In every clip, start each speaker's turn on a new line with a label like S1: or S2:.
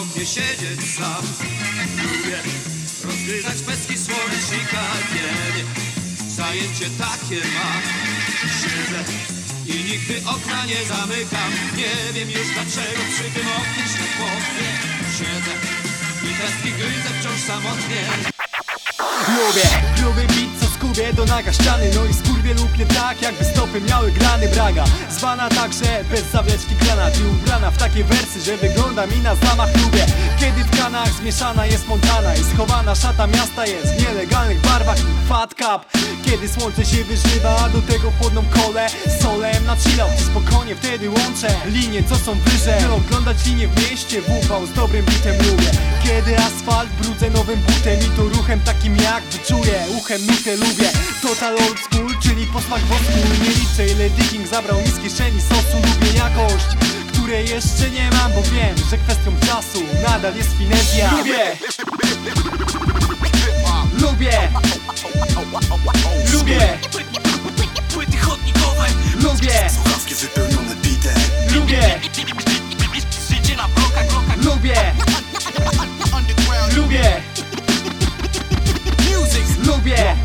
S1: oknie siedzieć sam. Lubię rozgryzać pestki słonecznika nie, zajęcie takie mam. Siedzę i nigdy okna nie zamykam. Nie wiem już dlaczego przy tym oknie światłownie Siedzę i pestki gryzę wciąż samotnie.
S2: Lubię, lubię co skubie do naga ściany No i skurwie luknie tak jakby stopy miały grany braga. Zwana także bez zawleczki granat I ubrana w takie wersy, że wygląda mi na zamach Lubię, kiedy w kanach zmieszana jest montana I schowana szata miasta jest w nielegalnych barwach i fat cup. Kiedy słońce się wyżywa, do tego chłodną kolę z Solem na chillout spokojnie wtedy łączę Linie co są wyżej, by oglądać linie w mieście W z dobrym bitem lubię. Kiedy asfalt brudzę nowym butem I to ruchem takim jak wyczuję. Uchem nutę lubię Total old school, czyli posmak wosku Nie liczę ile digging zabrał mi z kieszeni sosu. Lubię jakość, której jeszcze nie mam Bo wiem, że kwestią czasu nadal jest finezja. Lubię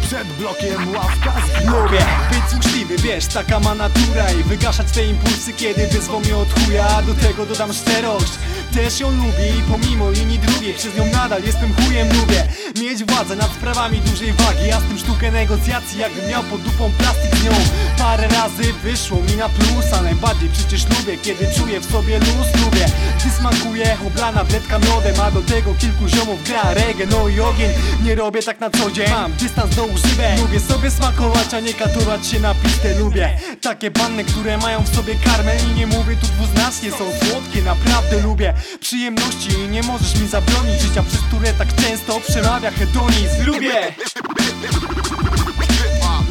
S3: Przed blokiem ławka
S2: Lubię. Być złośliwy, wiesz, taka ma natura I wygaszać te impulsy, kiedy wyzwą mnie od chuja. Do tego dodam szczerość też ją lubię i pomimo linii drugiej Przez nią nadal jestem chujem, lubię Mieć władzę nad sprawami dużej wagi Ja z tym sztukę negocjacji, jakbym miał pod dupą plastik z nią. Parę razy wyszło mi na plus A najbardziej przecież lubię, kiedy czuję w sobie luz. Lubię, gdy smakuje oblana bledka miodem A do tego kilku ziomów gra reggae, no i ogień. Nie robię tak na co dzień, mam dystans do używek. Lubię sobie smakować, a nie katować się na pistę. Lubię takie panny, które mają w sobie karmę. I nie mówię tu dwuznacznie, są słodkie, naprawdę lubię Przyjemności nie możesz mi zabronić Życia, przez które tak często przemawia hedonizm. Lubię.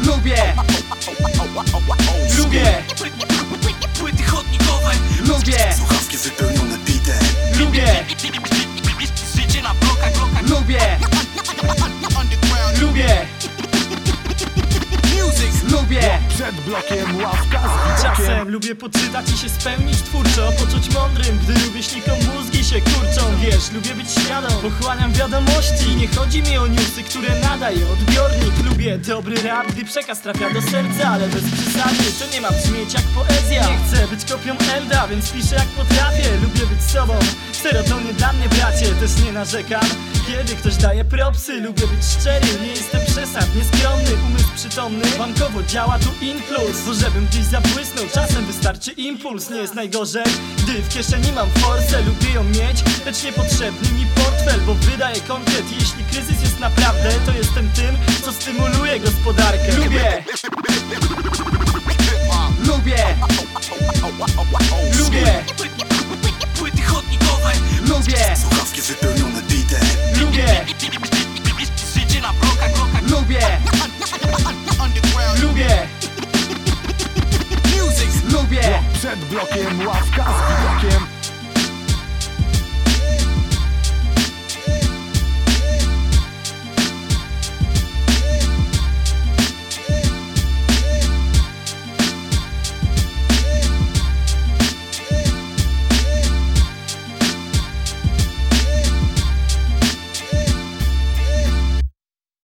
S2: Lubię. Lubię.
S1: Płyty chodnikowe
S2: Lubię.
S3: Słuchawki wypełnione bitem
S2: Lubię
S3: Przed blokiem ławka z
S4: Czasem lubię poczytać i się spełnić twórczo Poczuć mądrym, gdy rówieśnikom mózgi się kurczą. Wiesz, lubię być świadom, pochłaniam wiadomości. I nie chodzi mi o newsy, które nadaje odbiornik. Lubię dobry rap, gdy przekaz trafia do serca Ale bez przesady, to nie ma brzmieć jak poezja. Nie chcę być kopią Elda, więc piszę jak potrafię. Lubię być sobą, serotonin dla mnie bracie Też nie narzekam, kiedy ktoś daje propsy Lubię być szczery, nie jestem przesadnie skromny Umysł przytomny, bankowo działa tu impuls. To żebym gdzieś zabłysnął, czasem wystarczy impuls. Nie jest najgorzej, gdy w kieszeni mam forsę Lubię ją mieć, lecz niepotrzebny mi portfel Bo wydaje konkret, jeśli kryzys jest naprawdę To jestem tym, co stymuluje gospodarkę. Lubię! Lubię! Przed blokiem ławka z widokiem